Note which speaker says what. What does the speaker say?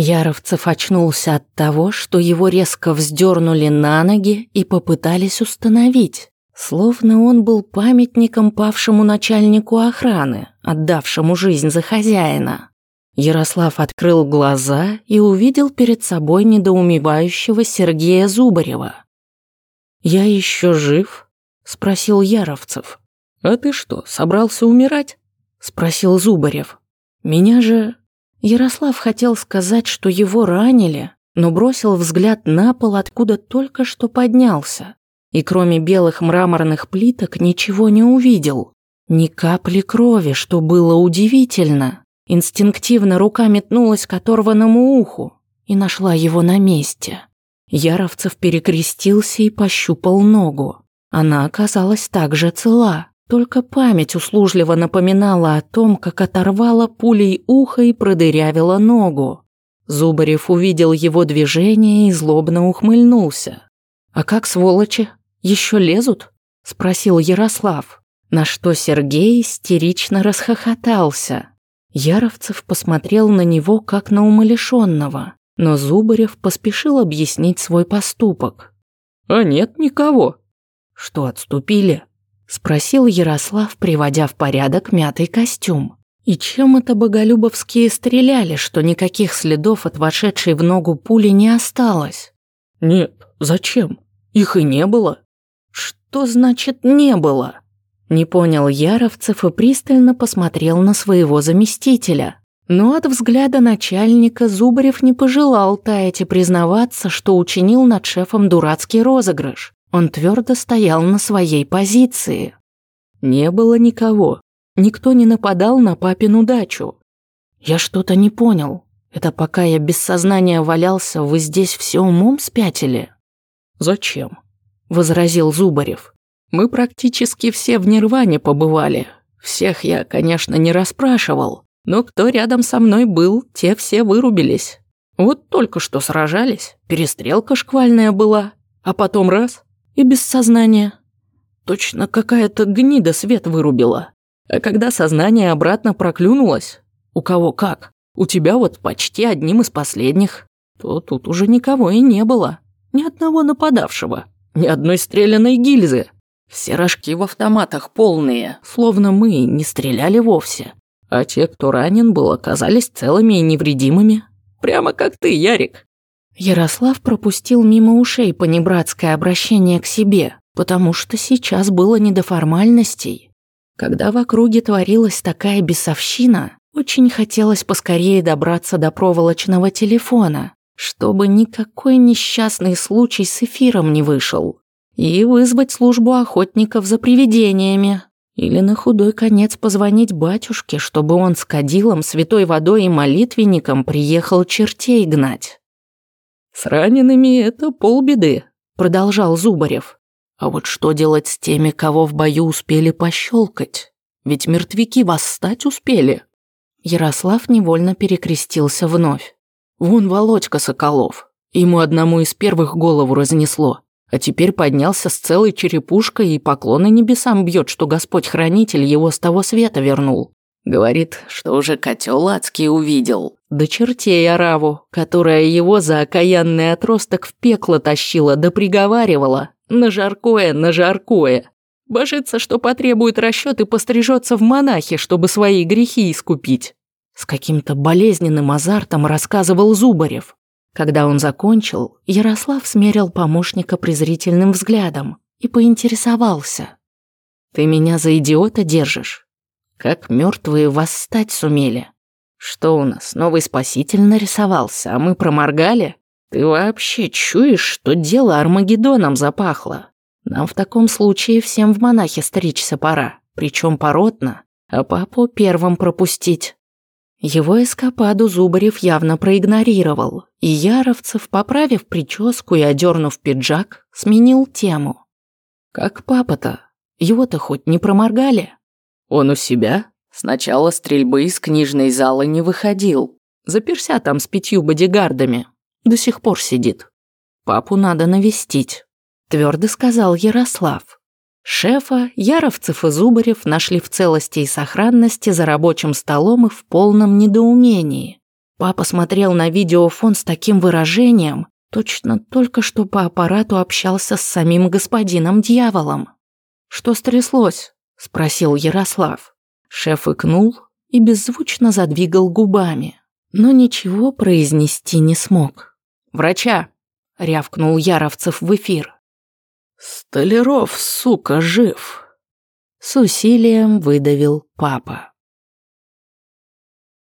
Speaker 1: Яровцев очнулся от того, что его резко вздернули на ноги и попытались установить, словно он был памятником павшему начальнику охраны, отдавшему жизнь за хозяина. Ярослав открыл глаза и увидел перед собой недоумевающего Сергея Зубарева. «Я еще жив?» – спросил Яровцев. «А ты что, собрался умирать?» – спросил Зубарев. «Меня же Ярослав хотел сказать, что его ранили, но бросил взгляд на пол, откуда только что поднялся, и кроме белых мраморных плиток ничего не увидел. Ни капли крови, что было удивительно. Инстинктивно рука метнулась к оторванному уху и нашла его на месте. Яровцев перекрестился и пощупал ногу. Она оказалась также цела. Только память услужливо напоминала о том, как оторвала пулей ухо и продырявила ногу. Зубарев увидел его движение и злобно ухмыльнулся. «А как сволочи? Еще лезут?» – спросил Ярослав. На что Сергей истерично расхохотался. Яровцев посмотрел на него, как на умалишенного, но Зубарев поспешил объяснить свой поступок. «А нет никого». «Что, отступили?» Спросил Ярослав, приводя в порядок мятый костюм. И чем это боголюбовские стреляли, что никаких следов от вошедшей в ногу пули не осталось? Нет, зачем? Их и не было. Что значит «не было»? Не понял Яровцев и пристально посмотрел на своего заместителя. Но от взгляда начальника Зубарев не пожелал таять и признаваться, что учинил над шефом дурацкий розыгрыш. Он твердо стоял на своей позиции. Не было никого. Никто не нападал на папину дачу. Я что-то не понял. Это пока я без сознания валялся, вы здесь все умом спятили? Зачем? возразил Зубарев. Мы практически все в Нирване побывали. Всех я, конечно, не расспрашивал, но кто рядом со мной был, те все вырубились. Вот только что сражались, перестрелка шквальная была, а потом раз и без сознания. Точно какая-то гнида свет вырубила. А когда сознание обратно проклюнулось, у кого как, у тебя вот почти одним из последних, то тут уже никого и не было. Ни одного нападавшего, ни одной стрелянной гильзы. Все рожки в автоматах полные, словно мы не стреляли вовсе. А те, кто ранен был, оказались целыми и невредимыми. Прямо как ты, Ярик. Ярослав пропустил мимо ушей понебратское обращение к себе, потому что сейчас было не до формальностей. Когда в округе творилась такая бесовщина, очень хотелось поскорее добраться до проволочного телефона, чтобы никакой несчастный случай с эфиром не вышел, и вызвать службу охотников за привидениями. Или на худой конец позвонить батюшке, чтобы он с кадилом, святой водой и молитвенником приехал чертей гнать. «С ранеными это полбеды», – продолжал Зубарев. «А вот что делать с теми, кого в бою успели пощелкать? Ведь мертвяки восстать успели». Ярослав невольно перекрестился вновь. «Вон Володька Соколов. Ему одному из первых голову разнесло. А теперь поднялся с целой черепушкой и поклоны небесам бьет, что Господь-хранитель его с того света вернул. Говорит, что уже котел адский увидел. Да чертей ораву, которая его за окаянный отросток в пекло тащила да приговаривала. На жаркое, на жаркое. Божится, что потребует расчет и пострижется в монахи, чтобы свои грехи искупить. С каким-то болезненным азартом рассказывал Зубарев. Когда он закончил, Ярослав смерил помощника презрительным взглядом и поинтересовался. «Ты меня за идиота держишь? Как мертвые восстать сумели? Что у нас, новый спаситель нарисовался, а мы проморгали? Ты вообще чуешь, что дело Армагеддоном запахло? Нам в таком случае всем в монахи стричься пора, причем поротно, а папу первым пропустить. Его эскападу Зубарев явно проигнорировал, и Яровцев, поправив прическу и одернув пиджак, сменил тему. «Как папа-то? Его-то хоть не проморгали?» Он у себя? Сначала стрельбы из книжной залы не выходил. Заперся там с пятью бодигардами. До сих пор сидит. Папу надо навестить, твердо сказал Ярослав. Шефа, Яровцев и Зубарев нашли в целости и сохранности за рабочим столом и в полном недоумении. Папа смотрел на видеофон с таким выражением, точно только что по аппарату общался с самим господином дьяволом. «Что стряслось?» – спросил Ярослав. Шеф икнул и беззвучно задвигал губами, но ничего произнести не смог. «Врача!» – рявкнул Яровцев в эфир.
Speaker 2: «Столяров, сука, жив!»
Speaker 1: С усилием выдавил папа.